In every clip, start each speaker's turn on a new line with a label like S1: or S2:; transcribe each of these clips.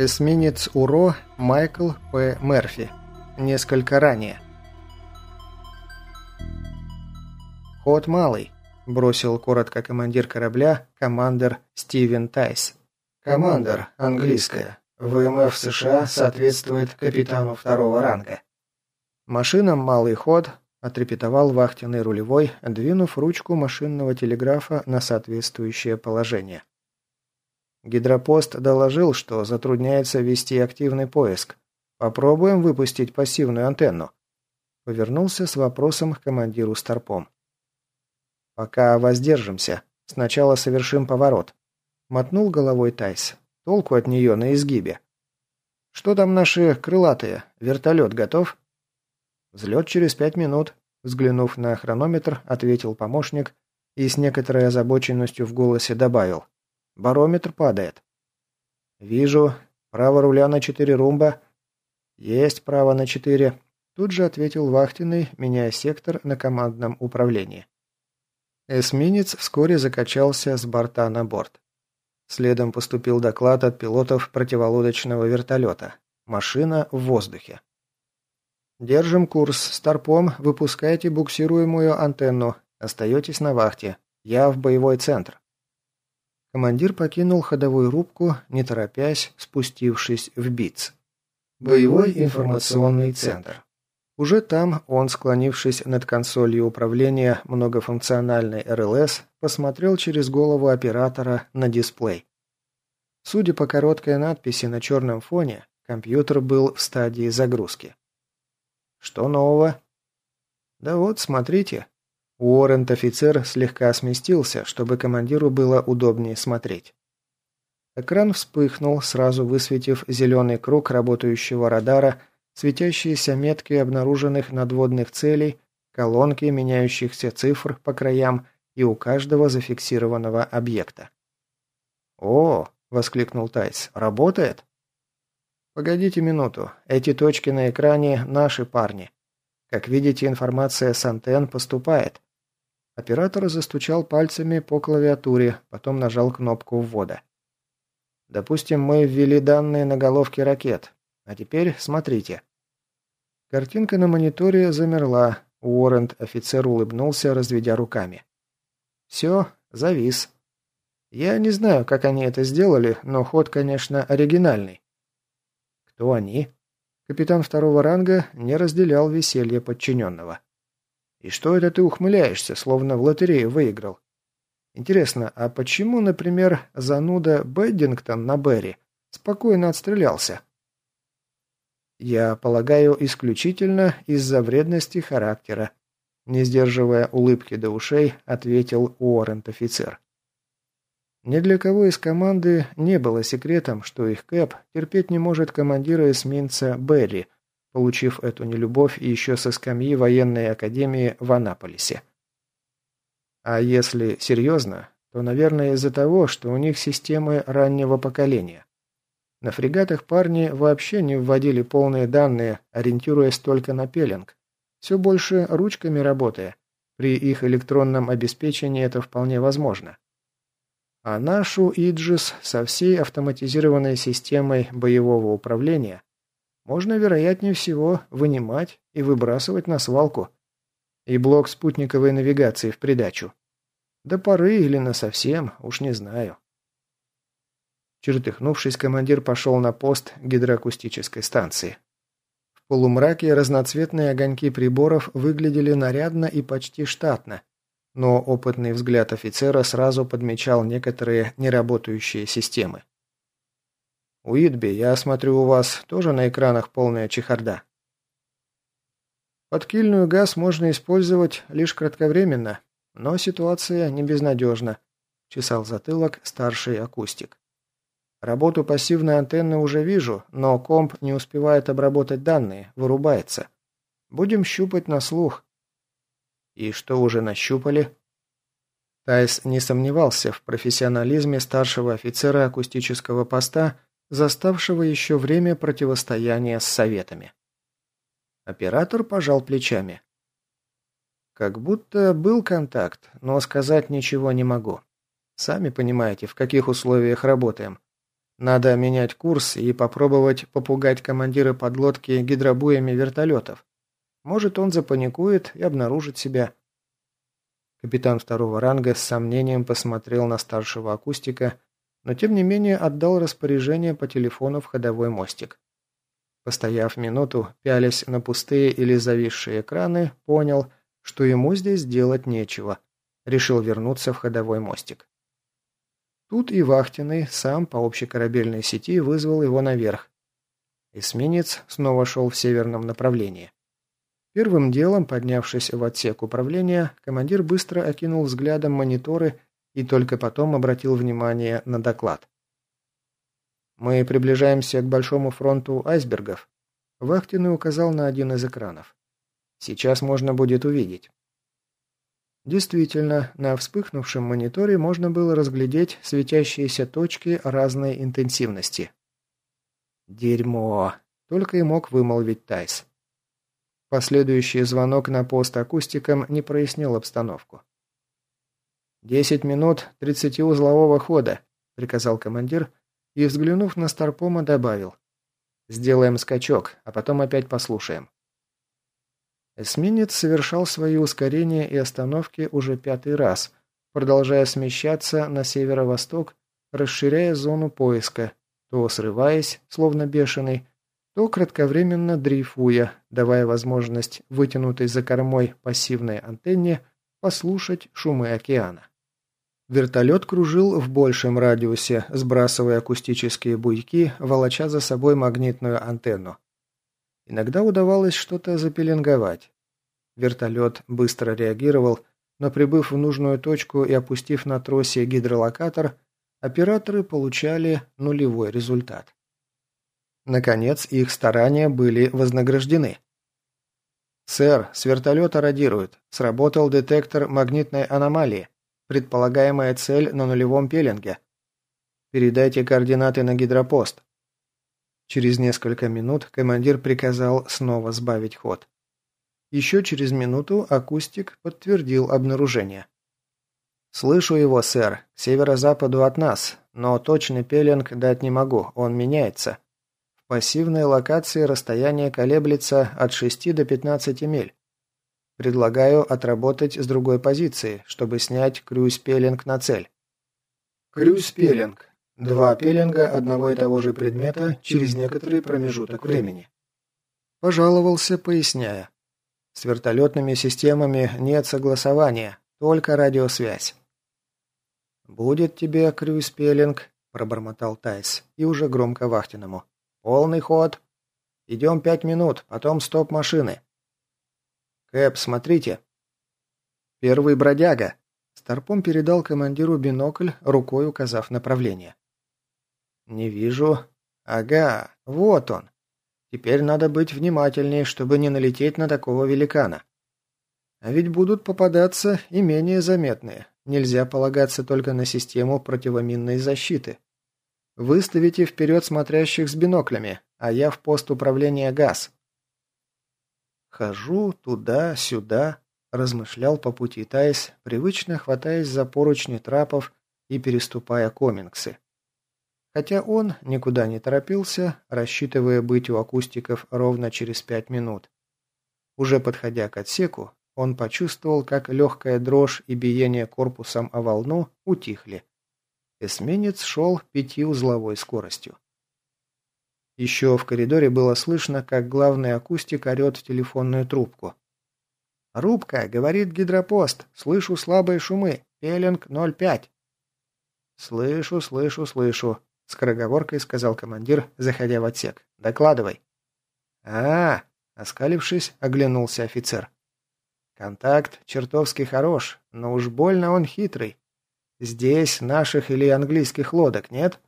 S1: Эсминец УРО Майкл П. Мерфи. Несколько ранее. «Ход малый», – бросил коротко командир корабля, командир Стивен Тайс. «Командор, английская. ВМФ США соответствует капитану второго ранга». «Машинам малый ход», – отрепетовал вахтенный рулевой, двинув ручку машинного телеграфа на соответствующее положение. Гидропост доложил, что затрудняется вести активный поиск. Попробуем выпустить пассивную антенну. Повернулся с вопросом к командиру Старпом. Пока воздержимся. Сначала совершим поворот. Мотнул головой Тайс. Толку от нее на изгибе. Что там наши крылатые? Вертолет готов? Взлет через пять минут. Взглянув на хронометр, ответил помощник и с некоторой озабоченностью в голосе добавил. Барометр падает. Вижу. Право руля на четыре румба. Есть право на четыре. Тут же ответил вахтенный, меняя сектор на командном управлении. Эсминец вскоре закачался с борта на борт. Следом поступил доклад от пилотов противолодочного вертолета. Машина в воздухе. «Держим курс. Старпом, выпускайте буксируемую антенну. Остаетесь на вахте. Я в боевой центр». Командир покинул ходовую рубку, не торопясь, спустившись в БИЦ. Боевой информационный центр. Уже там он, склонившись над консолью управления многофункциональной РЛС, посмотрел через голову оператора на дисплей. Судя по короткой надписи на черном фоне, компьютер был в стадии загрузки. Что нового? Да вот, смотрите, Уоррент-офицер слегка сместился, чтобы командиру было удобнее смотреть. Экран вспыхнул, сразу высветив зеленый круг работающего радара, светящиеся метки обнаруженных надводных целей, колонки меняющихся цифр по краям и у каждого зафиксированного объекта. «О!» – воскликнул Тайс. «Работает?» «Погодите минуту. Эти точки на экране – наши парни. Как видите, информация с антенн поступает. Оператор застучал пальцами по клавиатуре, потом нажал кнопку ввода. Допустим, мы ввели данные на головке ракет. А теперь смотрите. Картинка на мониторе замерла. Уоррент офицер улыбнулся, разведя руками. Все, завис. Я не знаю, как они это сделали, но ход, конечно, оригинальный. Кто они? Капитан второго ранга не разделял веселье подчиненного. И что это ты ухмыляешься, словно в лотерею выиграл? Интересно, а почему, например, зануда Бэддингтон на Берри спокойно отстрелялся? Я полагаю, исключительно из-за вредности характера. Не сдерживая улыбки до ушей, ответил Уоррент-офицер. Ни для кого из команды не было секретом, что их Кэп терпеть не может командира эсминца Берри – получив эту нелюбовь еще со скамьи военной академии в Анаполисе. А если серьезно, то, наверное, из-за того, что у них системы раннего поколения. На фрегатах парни вообще не вводили полные данные, ориентируясь только на пеленг. Все больше ручками работая. При их электронном обеспечении это вполне возможно. А нашу Иджис со всей автоматизированной системой боевого управления можно, вероятнее всего, вынимать и выбрасывать на свалку. И блок спутниковой навигации в придачу. До поры или насовсем, уж не знаю. Чертыхнувшись, командир пошел на пост гидроакустической станции. В полумраке разноцветные огоньки приборов выглядели нарядно и почти штатно, но опытный взгляд офицера сразу подмечал некоторые неработающие системы. «Уитби, я смотрю, у вас тоже на экранах полная чехарда». Подкильную газ можно использовать лишь кратковременно, но ситуация не безнадежна, чесал затылок старший акустик. Работу пассивной антенны уже вижу, но комп не успевает обработать данные, вырубается. Будем щупать на слух. И что уже нащупали? Тайс не сомневался в профессионализме старшего офицера акустического поста заставшего еще время противостояния с советами. Оператор пожал плечами. Как будто был контакт, но сказать ничего не могу. Сами понимаете, в каких условиях работаем. Надо менять курс и попробовать попугать командира подлодки гидробуями вертолетов. Может, он запаникует и обнаружит себя. Капитан второго ранга с сомнением посмотрел на старшего акустика, но тем не менее отдал распоряжение по телефону в ходовой мостик. Постояв минуту, пялясь на пустые или зависшие экраны, понял, что ему здесь делать нечего. Решил вернуться в ходовой мостик. Тут и Вахтенный сам по общекорабельной сети вызвал его наверх. Эсминец снова шел в северном направлении. Первым делом, поднявшись в отсек управления, командир быстро окинул взглядом мониторы и только потом обратил внимание на доклад. «Мы приближаемся к большому фронту айсбергов», — Вахтенный указал на один из экранов. «Сейчас можно будет увидеть». Действительно, на вспыхнувшем мониторе можно было разглядеть светящиеся точки разной интенсивности. «Дерьмо!» — только и мог вымолвить Тайс. Последующий звонок на пост акустикам не прояснил обстановку. «Десять минут тридцатиузлового хода», — приказал командир и, взглянув на Старпома, добавил. «Сделаем скачок, а потом опять послушаем». Эсминец совершал свои ускорения и остановки уже пятый раз, продолжая смещаться на северо-восток, расширяя зону поиска, то срываясь, словно бешеный, то кратковременно дрейфуя, давая возможность вытянутой за кормой пассивной антенне послушать шумы океана. Вертолет кружил в большем радиусе, сбрасывая акустические буйки, волоча за собой магнитную антенну. Иногда удавалось что-то запеленговать. Вертолет быстро реагировал, но прибыв в нужную точку и опустив на тросе гидролокатор, операторы получали нулевой результат. Наконец, их старания были вознаграждены. «Сэр, с вертолета радируют. Сработал детектор магнитной аномалии. Предполагаемая цель на нулевом пеленге. Передайте координаты на гидропост». Через несколько минут командир приказал снова сбавить ход. Еще через минуту акустик подтвердил обнаружение. «Слышу его, сэр, к северо-западу от нас, но точный пеленг дать не могу, он меняется пассивной локации расстояние колеблется от 6 до 15 миль. Предлагаю отработать с другой позиции, чтобы снять крюс-пеллинг на цель. Крюс-пеллинг. Два пеллинга одного и того же предмета через некоторый промежуток времени. Пожаловался, поясняя. С вертолетными системами нет согласования, только радиосвязь. «Будет тебе крюс-пеллинг», – пробормотал Тайс, и уже громко Вахтиному. «Полный ход. Идем пять минут, потом стоп машины». «Кэп, смотрите». «Первый бродяга». Старпом передал командиру бинокль, рукой указав направление. «Не вижу. Ага, вот он. Теперь надо быть внимательнее, чтобы не налететь на такого великана. А ведь будут попадаться и менее заметные. Нельзя полагаться только на систему противоминной защиты. Выставите вперед смотрящих с биноклями, а я в пост управления ГАЗ. Хожу туда-сюда, размышлял по пути Тайс, привычно хватаясь за поручни трапов и переступая комингсы. Хотя он никуда не торопился, рассчитывая быть у акустиков ровно через пять минут. Уже подходя к отсеку, он почувствовал, как легкая дрожь и биение корпусом о волну утихли. Эсминец шел пятиузловой скоростью. Еще в коридоре было слышно, как главный акустик орет в телефонную трубку. «Рубка!» — говорит гидропост. «Слышу слабые шумы. Пелинг 0,5». «Слышу, слышу, слышу», — скороговоркой сказал командир, заходя в отсек. «Докладывай». «А, -а — оскалившись, оглянулся офицер. «Контакт чертовски хорош, но уж больно он хитрый. Здесь наших или английских лодок нет?»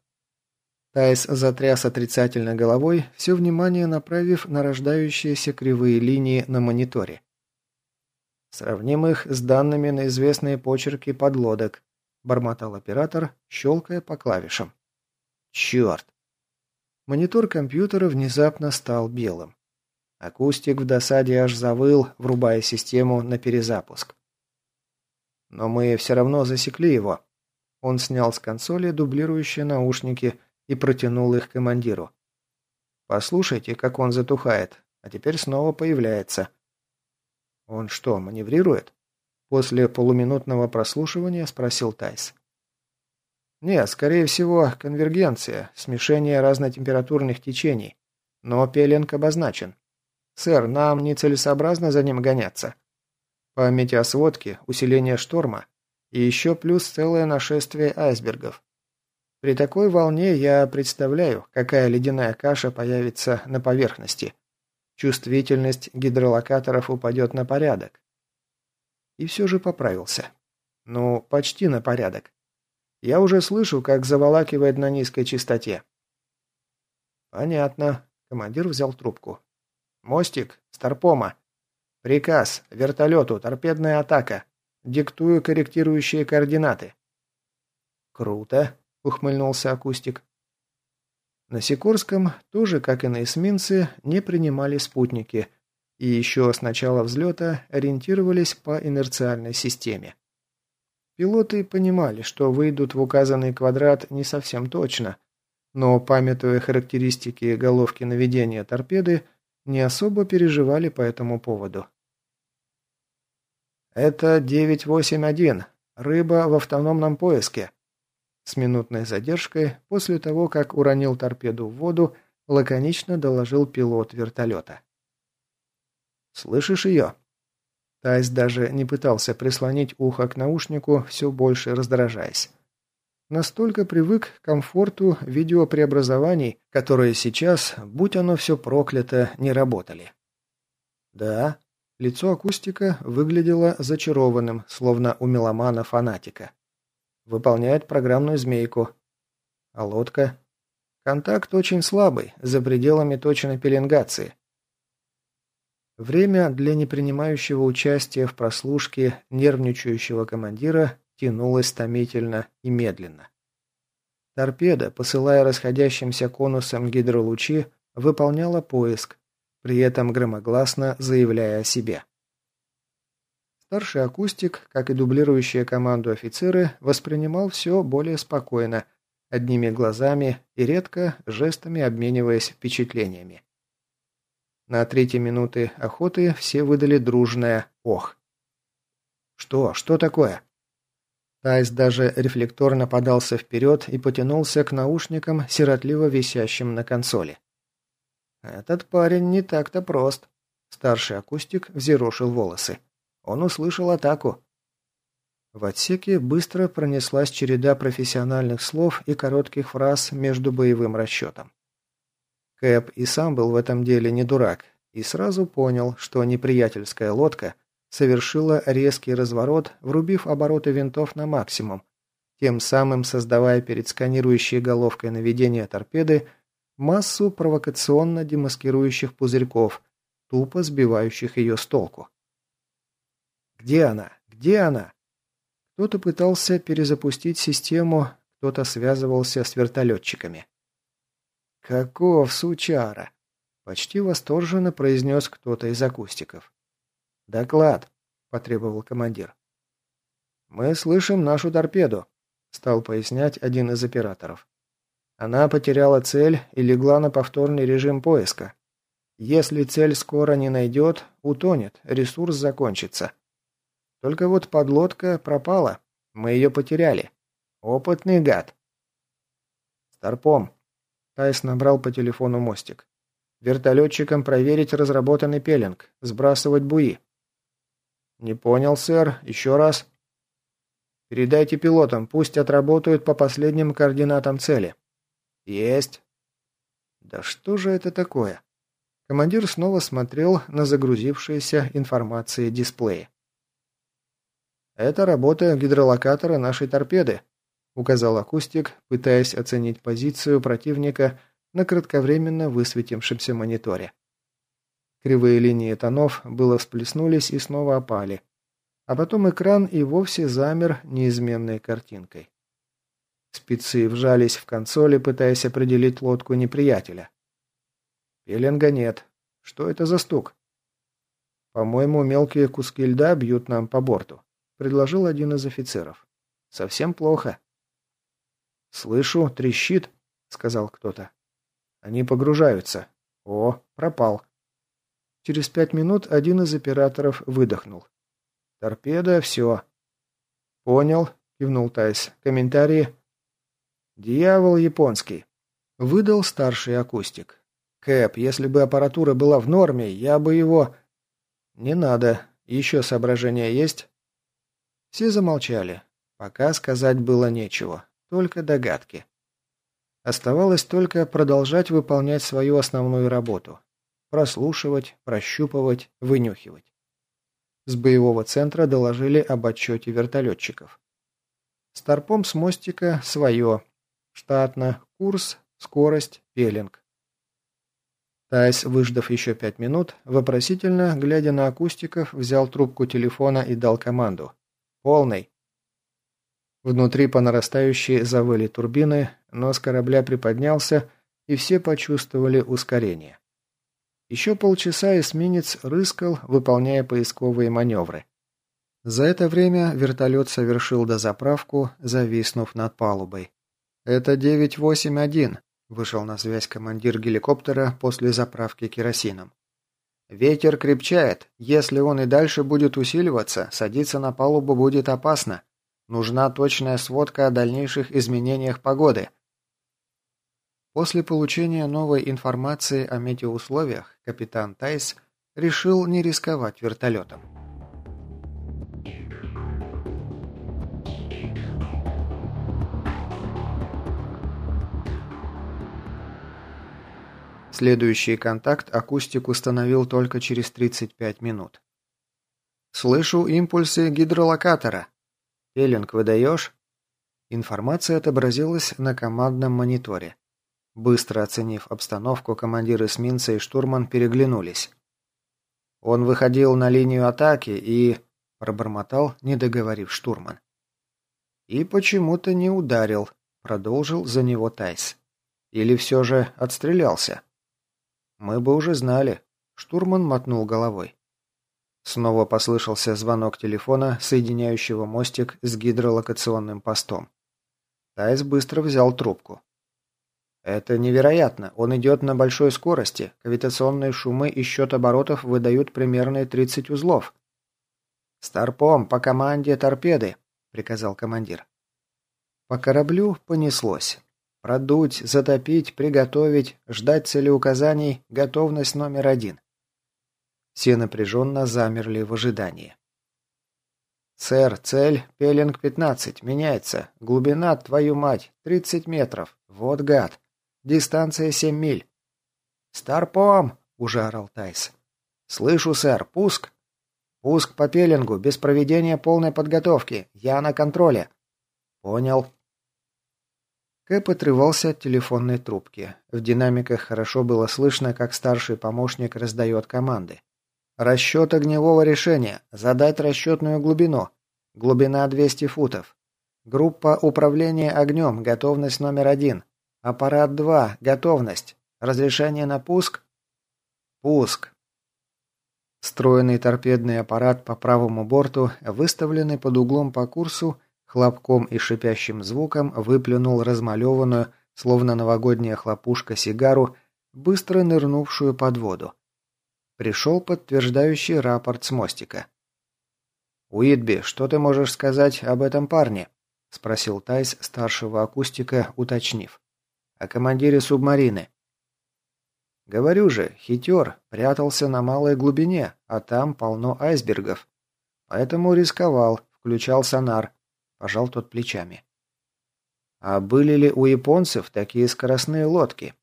S1: Тайс затряс отрицательно головой, все внимание направив на рождающиеся кривые линии на мониторе. «Сравним их с данными на известные почерки подлодок», – бормотал оператор, щелкая по клавишам. «Черт!» Монитор компьютера внезапно стал белым. Акустик в досаде аж завыл, врубая систему на перезапуск. Но мы все равно засекли его. Он снял с консоли дублирующие наушники и протянул их командиру. «Послушайте, как он затухает, а теперь снова появляется». «Он что, маневрирует?» После полуминутного прослушивания спросил Тайс. «Нет, скорее всего, конвергенция, смешение разнотемпературных течений. Но пеленг обозначен. Сэр, нам нецелесообразно за ним гоняться. По метеосводке усиление шторма и еще плюс целое нашествие айсбергов. При такой волне я представляю, какая ледяная каша появится на поверхности. Чувствительность гидролокаторов упадет на порядок. И все же поправился. Ну, почти на порядок. Я уже слышу, как заволакивает на низкой частоте. Понятно. Командир взял трубку. Мостик, Старпома. Приказ. Вертолету. Торпедная атака. Диктую корректирующие координаты. Круто, ухмыльнулся акустик. На Сикорском, тоже как и на эсминце, не принимали спутники – и еще с начала взлета ориентировались по инерциальной системе. Пилоты понимали, что выйдут в указанный квадрат не совсем точно, но, памятуя характеристики головки наведения торпеды, не особо переживали по этому поводу. «Это 981. Рыба в автономном поиске». С минутной задержкой, после того, как уронил торпеду в воду, лаконично доложил пилот вертолета. Слышишь ее?» Тайс даже не пытался прислонить ухо к наушнику, все больше раздражаясь. Настолько привык к комфорту видеопреобразований, которые сейчас, будь оно все проклято, не работали. Да, лицо акустика выглядело зачарованным, словно у меломана-фанатика. Выполняет программную змейку. А лодка? Контакт очень слабый, за пределами точной пеленгации. Время для непринимающего участия в прослушке нервничающего командира тянулось томительно и медленно. Торпеда, посылая расходящимся конусом гидролучи, выполняла поиск, при этом громогласно заявляя о себе. Старший акустик, как и дублирующие команду офицеры, воспринимал все более спокойно, одними глазами и редко жестами обмениваясь впечатлениями. На третьей минуты охоты все выдали дружное «ох». «Что? Что такое?» Тайс даже рефлекторно подался вперед и потянулся к наушникам, сиротливо висящим на консоли. «Этот парень не так-то прост». Старший акустик взъерошил волосы. Он услышал атаку. В отсеке быстро пронеслась череда профессиональных слов и коротких фраз между боевым расчетом. Кэп и сам был в этом деле не дурак, и сразу понял, что неприятельская лодка совершила резкий разворот, врубив обороты винтов на максимум, тем самым создавая перед сканирующей головкой наведения торпеды массу провокационно демаскирующих пузырьков, тупо сбивающих ее с толку. «Где она? Где она?» Кто-то пытался перезапустить систему, кто-то связывался с вертолетчиками. «Каков сучара!» – почти восторженно произнес кто-то из акустиков. «Доклад!» – потребовал командир. «Мы слышим нашу торпеду», – стал пояснять один из операторов. «Она потеряла цель и легла на повторный режим поиска. Если цель скоро не найдет, утонет, ресурс закончится. Только вот подлодка пропала, мы ее потеряли. Опытный гад». «Старпом», Тайс набрал по телефону мостик. «Вертолетчикам проверить разработанный пеленг. Сбрасывать буи». «Не понял, сэр. Еще раз». «Передайте пилотам, пусть отработают по последним координатам цели». «Есть». «Да что же это такое?» Командир снова смотрел на загрузившиеся информации дисплея. «Это работа гидролокатора нашей торпеды», указал акустик, пытаясь оценить позицию противника на кратковременно высветившемся мониторе. Кривые линии тонов было всплеснулись и снова опали, а потом экран и вовсе замер неизменной картинкой. Спецы вжались в консоли, пытаясь определить лодку неприятеля. Пеленга нет. Что это за стук? По-моему, мелкие куски льда бьют нам по борту, предложил один из офицеров. Совсем плохо. «Слышу, трещит». сказал кто-то. «Они погружаются. О, пропал». Через пять минут один из операторов выдохнул. «Торпеда, все». «Понял», — кивнул Тайс. «Комментарии?» «Дьявол японский», — выдал старший акустик. «Кэп, если бы аппаратура была в норме, я бы его...» «Не надо. Еще соображения есть?» Все замолчали. Пока сказать было нечего, только догадки. Оставалось только продолжать выполнять свою основную работу. Прослушивать, прощупывать, вынюхивать. С боевого центра доложили об отчете вертолетчиков. Старпом с мостика свое. Штатно. Курс, скорость, пелинг. Тайс, выждав еще пять минут, вопросительно, глядя на акустиков, взял трубку телефона и дал команду. «Полный». Внутри по нарастающей завыли турбины, нос корабля приподнялся, и все почувствовали ускорение. Еще полчаса эсминец рыскал, выполняя поисковые маневры. За это время вертолет совершил дозаправку, зависнув над палубой. «Это 981», Вышел на связь командир геликоптера после заправки керосином. «Ветер крепчает. Если он и дальше будет усиливаться, садиться на палубу будет опасно. Нужна точная сводка о дальнейших изменениях погоды». После получения новой информации о метеоусловиях капитан Тайс решил не рисковать вертолетом. Следующий контакт акустик установил только через 35 минут. «Слышу импульсы гидролокатора. Пелинг выдаешь?» Информация отобразилась на командном мониторе. Быстро оценив обстановку, командир эсминца и штурман переглянулись. Он выходил на линию атаки и... Пробормотал, не договорив штурман. И почему-то не ударил, продолжил за него Тайс. Или все же отстрелялся. «Мы бы уже знали». Штурман мотнул головой. Снова послышался звонок телефона, соединяющего мостик с гидролокационным постом. Тайс быстро взял трубку. «Это невероятно. Он идет на большой скорости. Кавитационные шумы и счет оборотов выдают примерно 30 узлов». «Старпом, по команде торпеды», — приказал командир. По кораблю понеслось. Продуть, затопить, приготовить, ждать целеуказаний – готовность номер один. Все напряженно замерли в ожидании. «Сэр, цель – Пеллинг-15, меняется. Глубина, твою мать, 30 метров. Вот гад. Дистанция 7 миль». «Старпом!» – уже орал Тайс. «Слышу, сэр, пуск!» «Пуск по Пеллингу, без проведения полной подготовки. Я на контроле». «Понял», Кэп отрывался от телефонной трубки. В динамиках хорошо было слышно, как старший помощник раздает команды. «Расчет огневого решения. Задать расчетную глубину. Глубина 200 футов. Группа управления огнем. Готовность номер один. Аппарат 2. Готовность. Разрешение на пуск?» «Пуск». Встроенный торпедный аппарат по правому борту, выставленный под углом по курсу, хлопком и шипящим звуком выплюнул размалеванную, словно новогодняя хлопушка, сигару, быстро нырнувшую под воду. Пришел подтверждающий рапорт с мостика. «Уитби, что ты можешь сказать об этом парне?» — спросил Тайс старшего акустика, уточнив. «О командире субмарины». «Говорю же, хитер, прятался на малой глубине, а там полно айсбергов. Поэтому рисковал, включал сонар. Пожал тот плечами. А были ли у японцев такие скоростные лодки?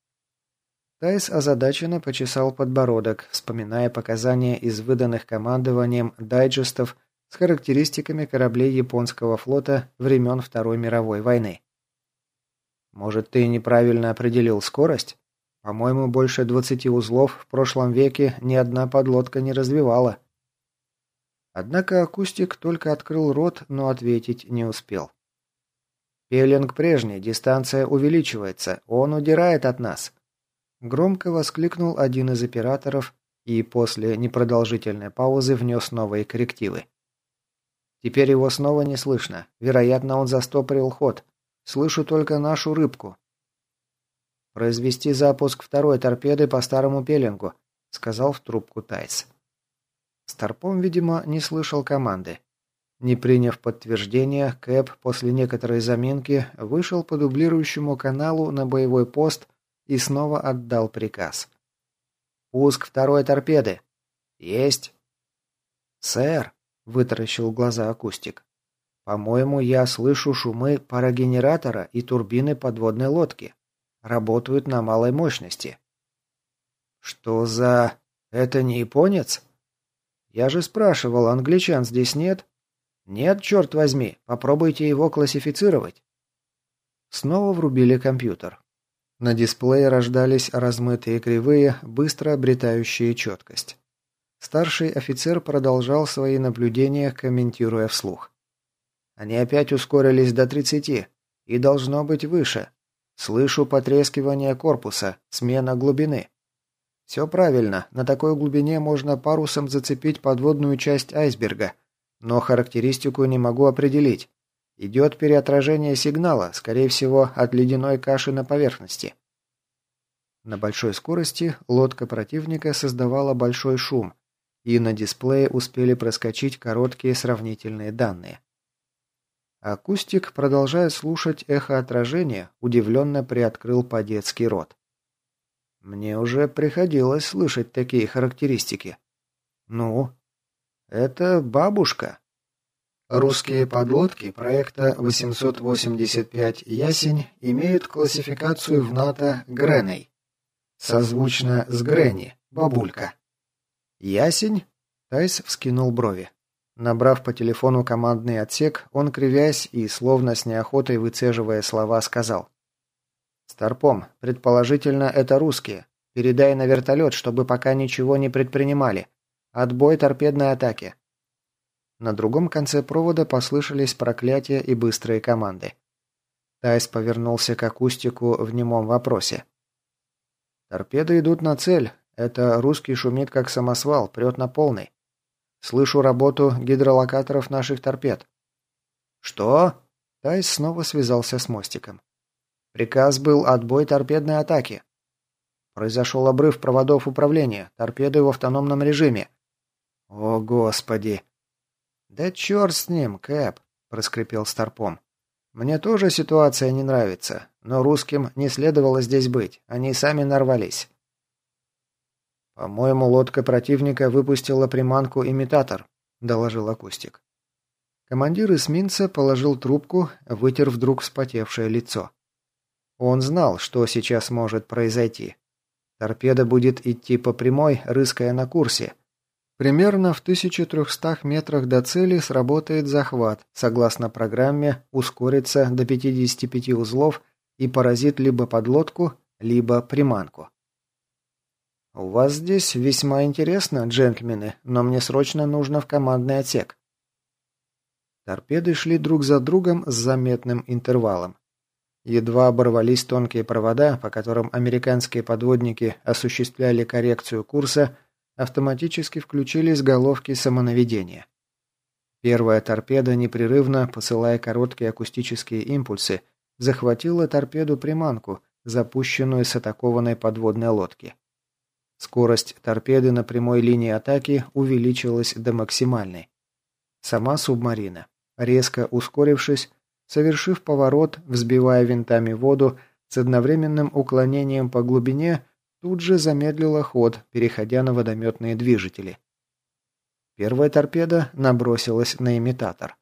S1: Тайс озадаченно почесал подбородок, вспоминая показания из выданных командованием дайджестов с характеристиками кораблей японского флота времен Второй мировой войны. «Может, ты неправильно определил скорость? По-моему, больше 20 узлов в прошлом веке ни одна подлодка не развивала». Однако акустик только открыл рот, но ответить не успел. «Пеллинг прежний, дистанция увеличивается, он удирает от нас!» Громко воскликнул один из операторов и после непродолжительной паузы внес новые коррективы. Теперь его снова не слышно. Вероятно, он застопорил ход. Слышу только нашу рыбку. «Произвести запуск второй торпеды по старому пеленгу», — сказал в трубку Тайс. Старпом, видимо, не слышал команды. Не приняв подтверждения, Кэп после некоторой заминки вышел по дублирующему каналу на боевой пост и снова отдал приказ. «Пуск второй торпеды!» «Есть!» «Сэр!» — вытаращил глаза акустик. «По-моему, я слышу шумы парогенератора и турбины подводной лодки. Работают на малой мощности». «Что за... Это не японец?» «Я же спрашивал, англичан здесь нет?» «Нет, черт возьми, попробуйте его классифицировать». Снова врубили компьютер. На дисплее рождались размытые кривые, быстро обретающие четкость. Старший офицер продолжал свои наблюдения, комментируя вслух. «Они опять ускорились до 30 и должно быть выше. Слышу потрескивание корпуса, смена глубины. Все правильно, на такой глубине можно парусом зацепить подводную часть айсберга, но характеристику не могу определить. Идет переотражение сигнала, скорее всего, от ледяной каши на поверхности. На большой скорости лодка противника создавала большой шум, и на дисплее успели проскочить короткие сравнительные данные. Акустик, продолжая слушать эхо отражения, удивленно приоткрыл по-детски рот. Мне уже приходилось слышать такие характеристики. Ну, это бабушка. Русские подлодки проекта 885 «Ясень» имеют классификацию в НАТО Греней. Созвучно с Гренни, бабулька. «Ясень?» Тайс вскинул брови. Набрав по телефону командный отсек, он, кривясь и словно с неохотой выцеживая слова, сказал. «Старпом, предположительно, это русские. Передай на вертолет, чтобы пока ничего не предпринимали. Отбой торпедной атаки». На другом конце провода послышались проклятия и быстрые команды. Тайс повернулся к акустику в немом вопросе. «Торпеды идут на цель. Это русский шумит как самосвал, прет на полный. Слышу работу гидролокаторов наших торпед». «Что?» Тайс снова связался с мостиком. Приказ был отбой торпедной атаки. Произошел обрыв проводов управления, торпеды в автономном режиме. О, господи! Да черт с ним, Кэп, проскрипел Старпом. Мне тоже ситуация не нравится, но русским не следовало здесь быть, они сами нарвались. «По-моему, лодка противника выпустила приманку-имитатор», — доложил акустик. Командир эсминца положил трубку, вытер вдруг вспотевшее лицо. Он знал, что сейчас может произойти. Торпеда будет идти по прямой, рыская на курсе. Примерно в 1300 метрах до цели сработает захват, согласно программе ускорится до 55 узлов и поразит либо подлодку, либо приманку. «У вас здесь весьма интересно, джентльмены, но мне срочно нужно в командный отсек». Торпеды шли друг за другом с заметным интервалом. Едва оборвались тонкие провода, по которым американские подводники осуществляли коррекцию курса, автоматически включились головки самонаведения. Первая торпеда, непрерывно посылая короткие акустические импульсы, захватила торпеду-приманку, запущенную с атакованной подводной лодки. Скорость торпеды на прямой линии атаки увеличилась до максимальной. Сама субмарина, резко ускорившись, Совершив поворот, взбивая винтами воду, с одновременным уклонением по глубине, тут же замедлила ход, переходя на водометные движители. Первая торпеда набросилась на имитатор.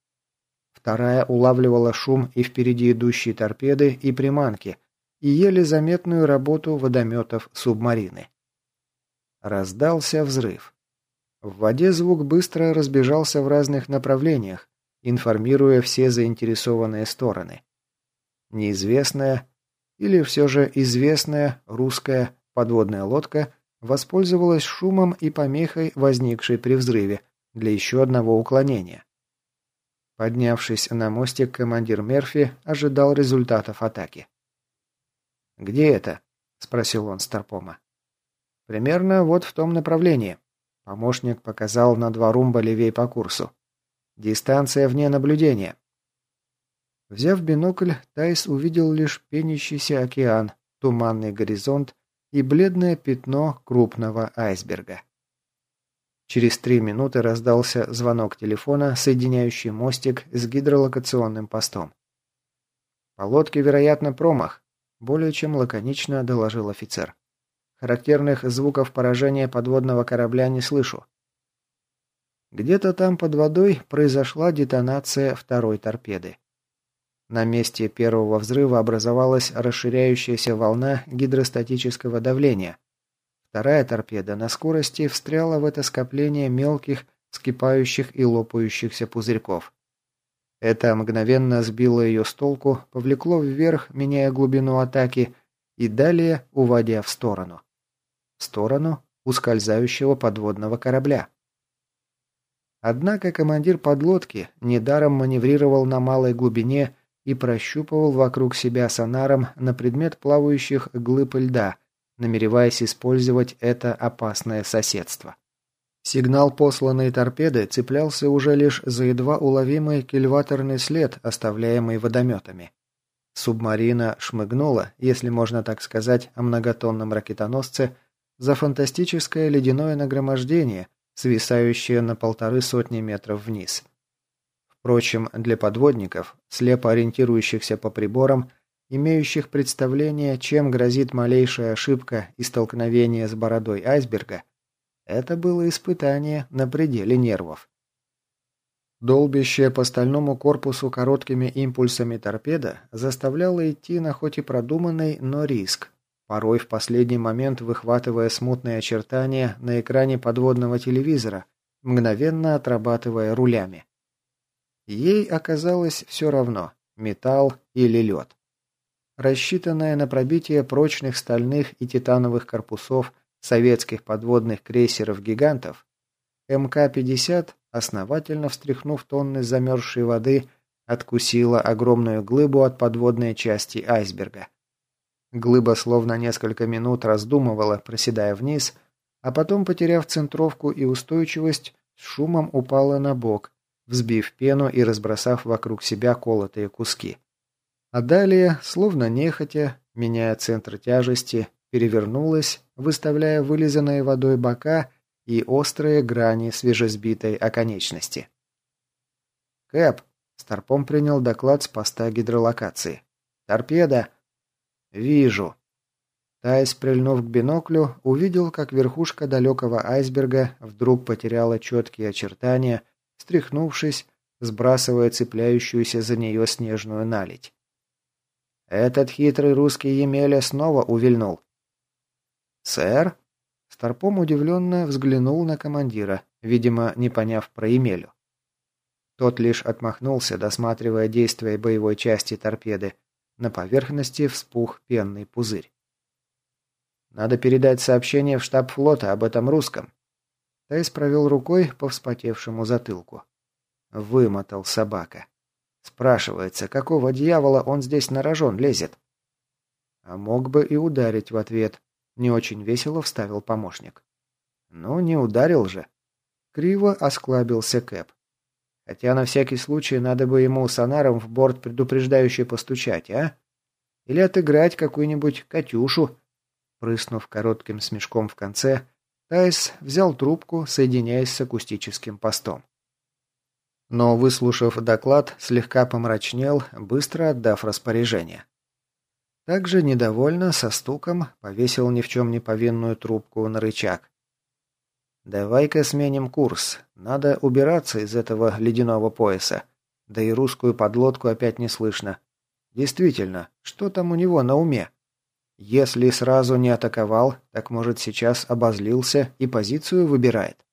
S1: Вторая улавливала шум и впереди идущие торпеды, и приманки, и еле заметную работу водометов субмарины. Раздался взрыв. В воде звук быстро разбежался в разных направлениях, информируя все заинтересованные стороны. Неизвестная или все же известная русская подводная лодка воспользовалась шумом и помехой, возникшей при взрыве, для еще одного уклонения. Поднявшись на мостик, командир Мерфи ожидал результатов атаки. «Где это?» – спросил он Старпома. «Примерно вот в том направлении». Помощник показал на два румба левей по курсу. Дистанция вне наблюдения. Взяв бинокль, Тайс увидел лишь пенящийся океан, туманный горизонт и бледное пятно крупного айсберга. Через три минуты раздался звонок телефона, соединяющий мостик с гидролокационным постом. «По лодке, вероятно, промах», – более чем лаконично доложил офицер. «Характерных звуков поражения подводного корабля не слышу». Где-то там под водой произошла детонация второй торпеды. На месте первого взрыва образовалась расширяющаяся волна гидростатического давления. Вторая торпеда на скорости встряла в это скопление мелких, скипающих и лопающихся пузырьков. Это мгновенно сбило ее с толку, повлекло вверх, меняя глубину атаки, и далее уводя в сторону. В сторону ускользающего подводного корабля. Однако командир подлодки недаром маневрировал на малой глубине и прощупывал вокруг себя сонаром на предмет плавающих глыб льда, намереваясь использовать это опасное соседство. Сигнал посланной торпеды цеплялся уже лишь за едва уловимый кильваторный след, оставляемый водометами. Субмарина шмыгнула, если можно так сказать, о многотонном ракетоносце, за фантастическое ледяное нагромождение, свисающее на полторы сотни метров вниз. Впрочем, для подводников, слепо ориентирующихся по приборам, имеющих представление, чем грозит малейшая ошибка и столкновение с бородой айсберга – это было испытание на пределе нервов. Долбящая по стальному корпусу короткими импульсами торпеда заставляла идти на хоть и продуманный, но риск, порой в последний момент выхватывая смутные очертания на экране подводного телевизора, мгновенно отрабатывая рулями. Ей оказалось все равно, металл или лед. Рассчитанная на пробитие прочных стальных и титановых корпусов – советских подводных крейсеров-гигантов, МК-50, основательно встряхнув тонны замерзшей воды, откусила огромную глыбу от подводной части айсберга. Глыба словно несколько минут раздумывала, проседая вниз, а потом, потеряв центровку и устойчивость, с шумом упала на бок, взбив пену и разбросав вокруг себя колотые куски. А далее, словно нехотя, меняя центр тяжести, перевернулась, выставляя вылизанные водой бока и острые грани свежесбитой оконечности. «Кэп!» – Старпом принял доклад с поста гидролокации. «Торпеда!» «Вижу!» Тайс, прильнув к биноклю, увидел, как верхушка далекого айсберга вдруг потеряла четкие очертания, встряхнувшись, сбрасывая цепляющуюся за нее снежную наледь. Этот хитрый русский Емеля снова увильнул. «Сэр?» Старпом удивленно взглянул на командира, видимо, не поняв про Емелю. Тот лишь отмахнулся, досматривая действия боевой части торпеды. На поверхности вспух пенный пузырь. «Надо передать сообщение в штаб флота об этом русском». Тайс провел рукой по вспотевшему затылку. Вымотал собака. Спрашивается, какого дьявола он здесь на рожон лезет? А мог бы и ударить в ответ, не очень весело вставил помощник. «Ну, не ударил же». Криво осклабился Кэп. Хотя на всякий случай надо бы ему сонаром в борт предупреждающе постучать, а? Или отыграть какую-нибудь «Катюшу». Прыснув коротким смешком в конце, Тайс взял трубку, соединяясь с акустическим постом. Но, выслушав доклад, слегка помрачнел, быстро отдав распоряжение. Также недовольно, со стуком, повесил ни в чем не повинную трубку на рычаг. «Давай-ка сменим курс. Надо убираться из этого ледяного пояса. Да и русскую подлодку опять не слышно. Действительно, что там у него на уме? Если сразу не атаковал, так может сейчас обозлился и позицию выбирает?»